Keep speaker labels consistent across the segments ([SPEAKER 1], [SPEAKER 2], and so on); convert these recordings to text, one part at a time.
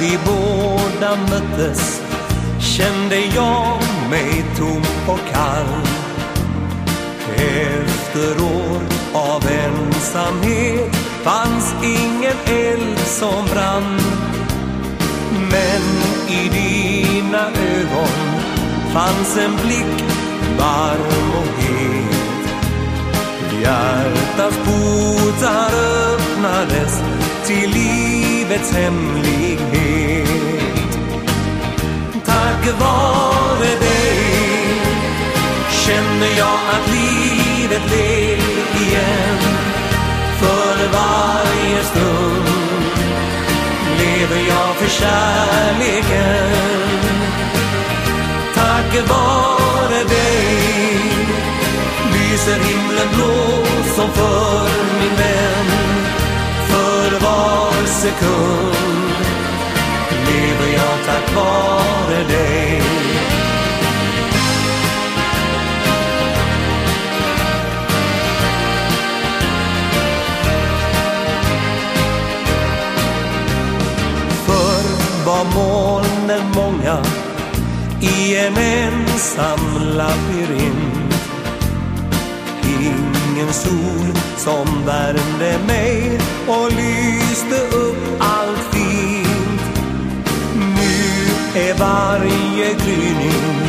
[SPEAKER 1] Vi båda möttes kände jag mig tom och kall. Efter år av ensamhet fanns ingen eld som brann. Men i dina ögon fanns en blick varm och het. Hjärtats portar öppnades till livets hemlighet. Tack vare dig känner jag att livet lever igen. För varje stund lever jag för kärleken. Tack vare dig lyser himlen blå som för min vän. Sekund lever jag tack vare dig. Förr var molnen många i en ensam labyrint. Ingen sol som värmde mig och lyste upp är varje gryning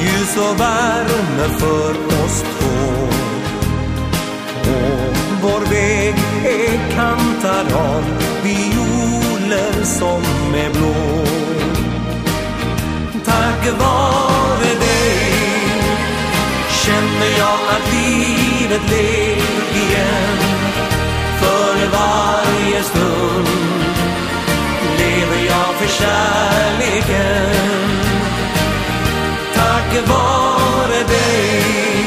[SPEAKER 1] ljus och värme för oss två. Och vår väg är kantad av violer som är blå. Tack vare dig känner jag att livet lever igen. För varje Tack vare dig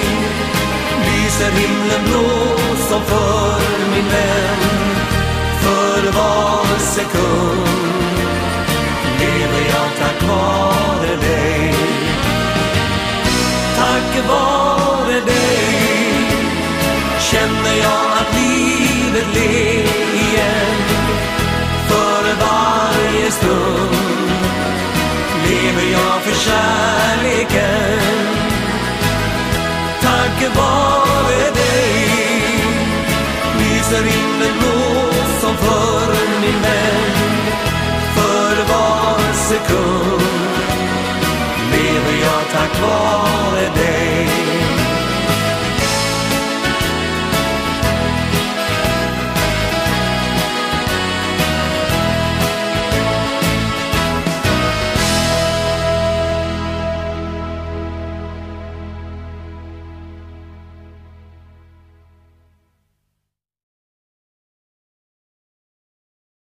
[SPEAKER 1] lyser himlen blå som för min vän. För var sekund lever jag tack vare dig. Tack vare dig känner jag att livet ler igen. För varje stund lever jag för kärleken